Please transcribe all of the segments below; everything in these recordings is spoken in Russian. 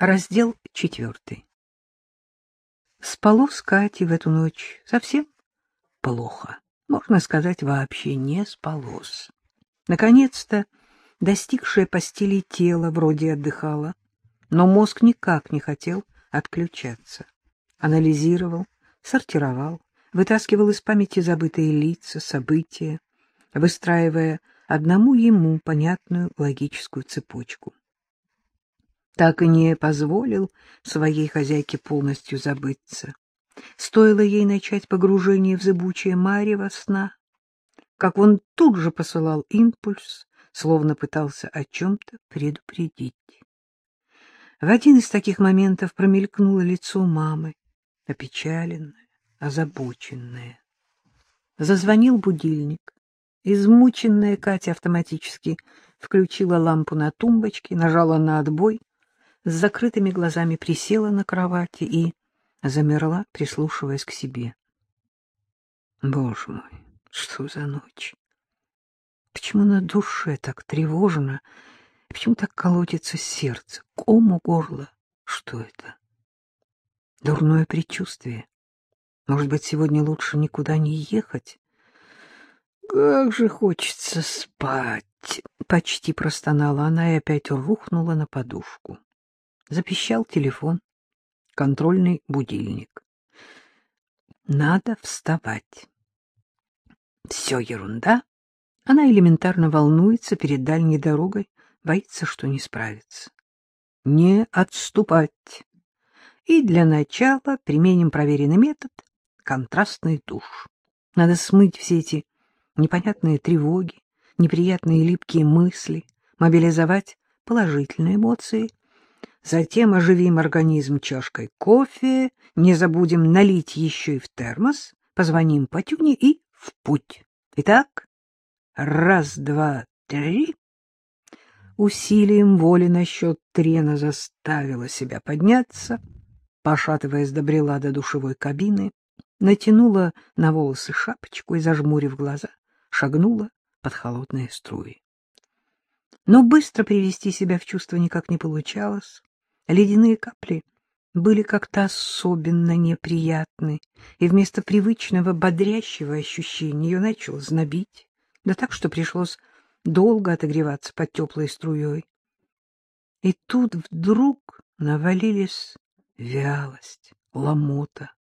Раздел четвертый. Спалось Кате в эту ночь совсем плохо. Можно сказать, вообще не спалось. Наконец-то достигшее постели тело вроде отдыхало, но мозг никак не хотел отключаться. Анализировал, сортировал, вытаскивал из памяти забытые лица, события, выстраивая одному ему понятную логическую цепочку. Так и не позволил своей хозяйке полностью забыться. Стоило ей начать погружение в зыбучее марево сна, как он тут же посылал импульс, словно пытался о чем-то предупредить. В один из таких моментов промелькнуло лицо мамы, опечаленное, озабоченное. Зазвонил будильник. Измученная Катя автоматически включила лампу на тумбочке, нажала на отбой, с закрытыми глазами присела на кровати и замерла, прислушиваясь к себе. Боже мой, что за ночь? Почему на душе так тревожно? Почему так колотится сердце? Ком у горла? Что это? Дурное предчувствие. Может быть, сегодня лучше никуда не ехать? Как же хочется спать! Почти простонала она и опять рухнула на подушку. Запищал телефон, контрольный будильник. Надо вставать. Все ерунда. Она элементарно волнуется перед дальней дорогой, боится, что не справится. Не отступать. И для начала применим проверенный метод — контрастный душ. Надо смыть все эти непонятные тревоги, неприятные липкие мысли, мобилизовать положительные эмоции Затем оживим организм чашкой кофе, не забудем налить еще и в термос, позвоним Патюне и в путь. Итак, раз, два, три. Усилием воли на счет три она заставила себя подняться, пошатываясь, добрела до душевой кабины, натянула на волосы шапочку и, зажмурив глаза, шагнула под холодные струи. Но быстро привести себя в чувство никак не получалось. Ледяные капли были как-то особенно неприятны, и вместо привычного бодрящего ощущения ее начало знобить, да так, что пришлось долго отогреваться под теплой струей. И тут вдруг навалились вялость, ломота.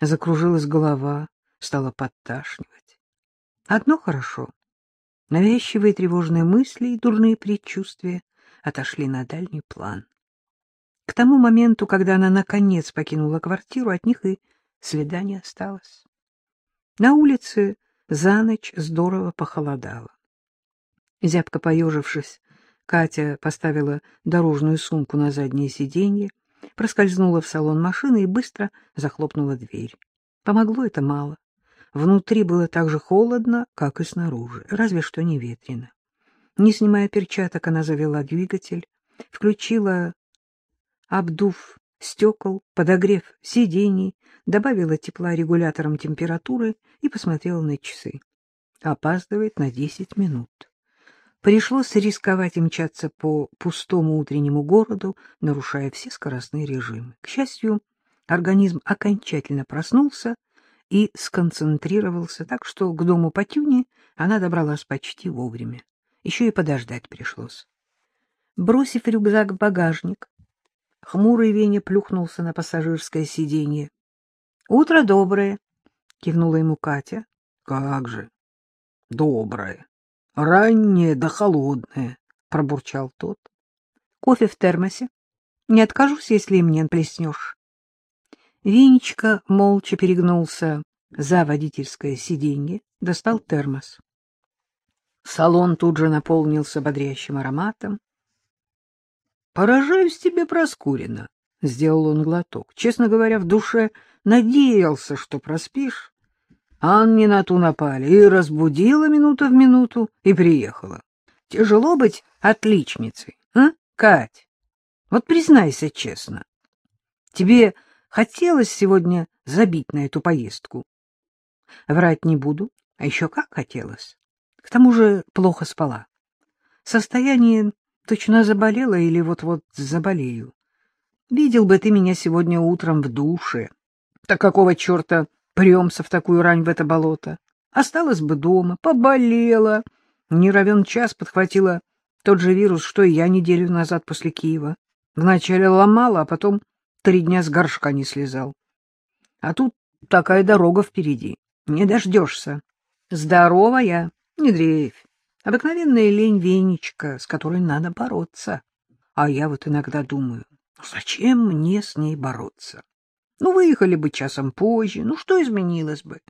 Закружилась голова, стала подташнивать. Одно хорошо. Навязчивые тревожные мысли и дурные предчувствия отошли на дальний план. К тому моменту, когда она наконец покинула квартиру, от них и следа не осталось. На улице за ночь здорово похолодало. Зябко поежившись, Катя поставила дорожную сумку на заднее сиденье, проскользнула в салон машины и быстро захлопнула дверь. Помогло это мало. Внутри было так же холодно, как и снаружи, разве что не ветрено. Не снимая перчаток, она завела двигатель, включила обдув стекол, подогрев сидений, добавила тепла регулятором температуры и посмотрела на часы. Опаздывает на десять минут. Пришлось рисковать и мчаться по пустому утреннему городу, нарушая все скоростные режимы. К счастью, организм окончательно проснулся и сконцентрировался так, что к дому Патюни она добралась почти вовремя. Еще и подождать пришлось. Бросив рюкзак в багажник, Хмурый Веня плюхнулся на пассажирское сиденье. — Утро доброе, — кивнула ему Катя. — Как же? — Доброе. Раннее да холодное, — пробурчал тот. — Кофе в термосе. Не откажусь, если мне плеснешь. Венечка молча перегнулся за водительское сиденье, достал термос. Салон тут же наполнился бодрящим ароматом. Поражаюсь тебе, Проскурина, — сделал он глоток. Честно говоря, в душе надеялся, что проспишь. А не на ту напали, и разбудила минуту в минуту, и приехала. Тяжело быть отличницей, а, Кать? Вот признайся честно. Тебе хотелось сегодня забить на эту поездку? Врать не буду, а еще как хотелось. К тому же плохо спала. Состояние Точно заболела или вот-вот заболею. Видел бы ты меня сегодня утром в душе. Так какого черта премся в такую рань в это болото? Осталась бы дома, поболела. Не равен час подхватила тот же вирус, что и я неделю назад после Киева. Вначале ломала, а потом три дня с горшка не слезал. А тут такая дорога впереди. Не дождешься. Здоровая, не дрейфь. Обыкновенная лень Венечка, с которой надо бороться. А я вот иногда думаю, ну зачем мне с ней бороться? Ну, выехали бы часом позже, ну что изменилось бы?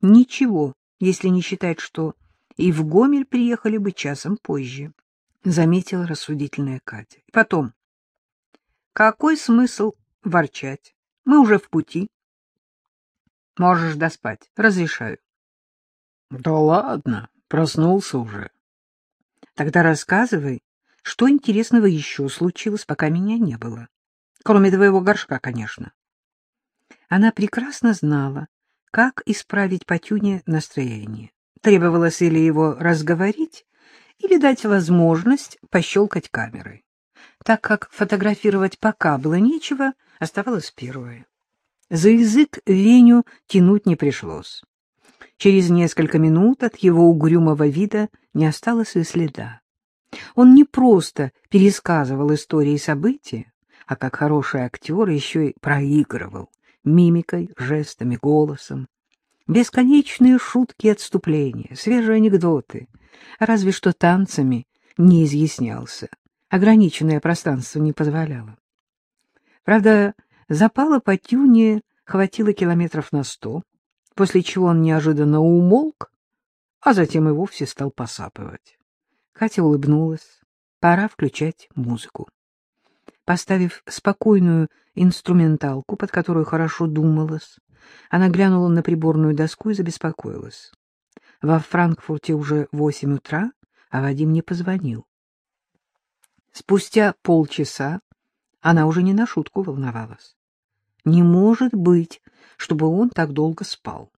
Ничего, если не считать, что и в Гомель приехали бы часом позже, — заметила рассудительная Катя. И потом, какой смысл ворчать? Мы уже в пути. Можешь доспать, разрешаю. — Да ладно, проснулся уже. — Тогда рассказывай, что интересного еще случилось, пока меня не было. Кроме твоего горшка, конечно. Она прекрасно знала, как исправить Патюне настроение. Требовалось или его разговорить, или дать возможность пощелкать камерой. Так как фотографировать пока было нечего, оставалось первое. За язык Веню тянуть не пришлось. Через несколько минут от его угрюмого вида не осталось и следа. Он не просто пересказывал истории и события, а как хороший актер еще и проигрывал мимикой, жестами, голосом. Бесконечные шутки и отступления, свежие анекдоты, разве что танцами не изъяснялся. Ограниченное пространство не позволяло. Правда, запала по тюне хватило километров на сто, после чего он неожиданно умолк, а затем и вовсе стал посапывать. Катя улыбнулась. Пора включать музыку. Поставив спокойную инструменталку, под которую хорошо думалось, она глянула на приборную доску и забеспокоилась. Во Франкфурте уже восемь утра, а Вадим не позвонил. Спустя полчаса она уже не на шутку волновалась. Не может быть, чтобы он так долго спал.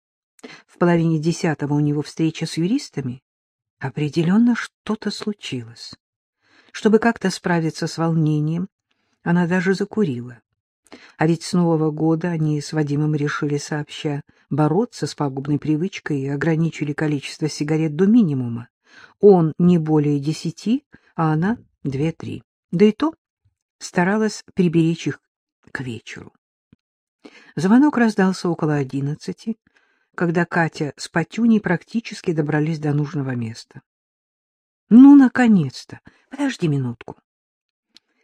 В половине десятого у него встреча с юристами. Определенно что-то случилось. Чтобы как-то справиться с волнением, она даже закурила. А ведь с Нового года они с Вадимом решили сообща бороться с пагубной привычкой и ограничили количество сигарет до минимума. Он не более десяти, а она две-три. Да и то старалась приберечь их к вечеру. Звонок раздался около одиннадцати, когда Катя с Патюней практически добрались до нужного места. — Ну, наконец-то! Подожди минутку.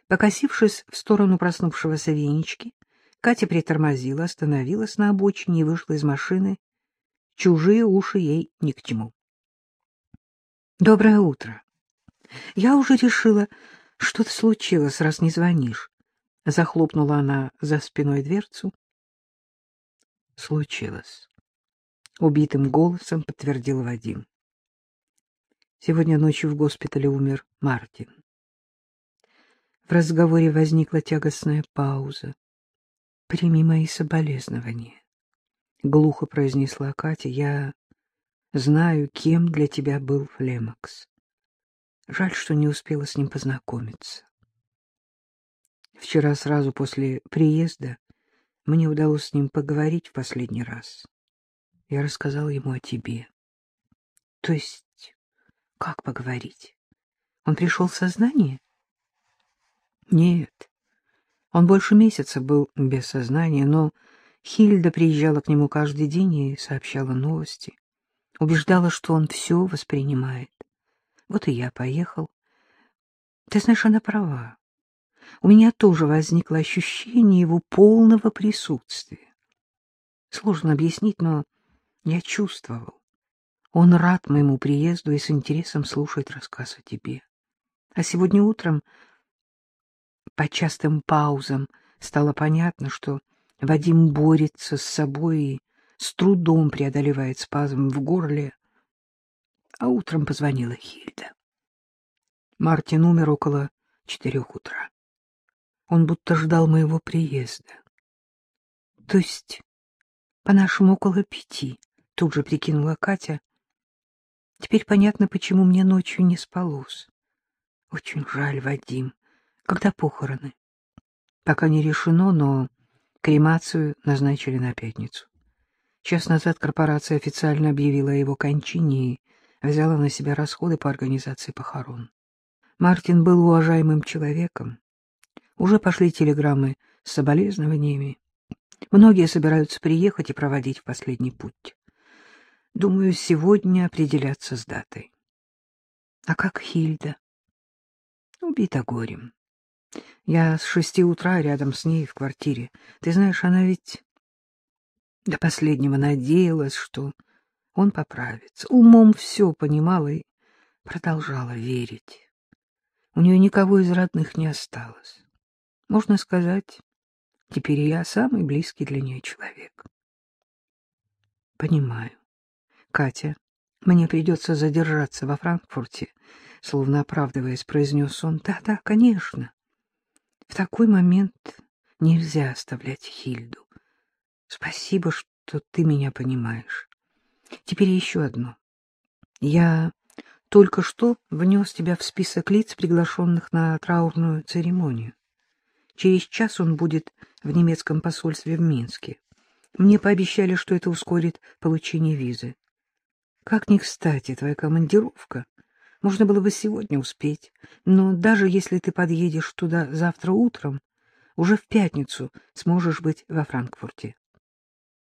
Покосившись в сторону проснувшегося Венечки, Катя притормозила, остановилась на обочине и вышла из машины. Чужие уши ей ни к чему. — Доброе утро. Я уже решила, что-то случилось, раз не звонишь. Захлопнула она за спиной дверцу. — Случилось. Убитым голосом подтвердил Вадим. Сегодня ночью в госпитале умер Мартин. В разговоре возникла тягостная пауза. — Прими мои соболезнования, — глухо произнесла Катя. — Я знаю, кем для тебя был Флемакс. Жаль, что не успела с ним познакомиться. Вчера сразу после приезда мне удалось с ним поговорить в последний раз. Я рассказал ему о тебе. То есть, как поговорить? Он пришел в сознание? Нет, он больше месяца был без сознания, но Хильда приезжала к нему каждый день и сообщала новости, убеждала, что он все воспринимает. Вот и я поехал. Ты знаешь, она права. У меня тоже возникло ощущение его полного присутствия. Сложно объяснить, но я чувствовал. Он рад моему приезду и с интересом слушает рассказ о тебе. А сегодня утром по частым паузам стало понятно, что Вадим борется с собой и с трудом преодолевает спазм в горле. А утром позвонила Хильда. Мартин умер около четырех утра. Он будто ждал моего приезда. То есть, по-нашему, около пяти, тут же прикинула Катя. Теперь понятно, почему мне ночью не спалось. Очень жаль, Вадим. Когда похороны? Пока не решено, но кремацию назначили на пятницу. Час назад корпорация официально объявила о его кончине и взяла на себя расходы по организации похорон. Мартин был уважаемым человеком. Уже пошли телеграммы с соболезнованиями. Многие собираются приехать и проводить в последний путь. Думаю, сегодня определяться с датой. А как Хильда? Убита горем. Я с шести утра рядом с ней в квартире. Ты знаешь, она ведь до последнего надеялась, что он поправится. Умом все понимала и продолжала верить. У нее никого из родных не осталось. Можно сказать, теперь я самый близкий для нее человек. Понимаю. Катя, мне придется задержаться во Франкфурте, словно оправдываясь, произнес он. Да-да, конечно. В такой момент нельзя оставлять Хильду. Спасибо, что ты меня понимаешь. Теперь еще одно. Я только что внес тебя в список лиц, приглашенных на траурную церемонию. Через час он будет в немецком посольстве в Минске. Мне пообещали, что это ускорит получение визы. Как ни кстати, твоя командировка. Можно было бы сегодня успеть. Но даже если ты подъедешь туда завтра утром, уже в пятницу сможешь быть во Франкфурте.